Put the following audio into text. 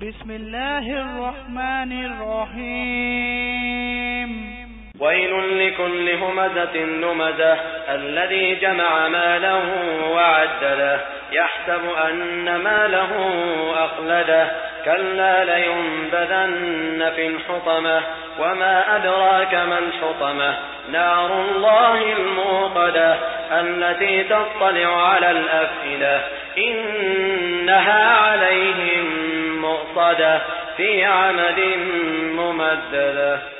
بسم الله الرحمن الرحيم ويل لكل همزة نمزة. الذي جمع ماله وعدده يحسب أن ماله أخلده. كلا لينبذن في الحطمة. وما أدراك ما الحطمة؟ نار الله الموقدة التي تطلع على الأفئدة. إنها مؤصدة في عمد ممددة.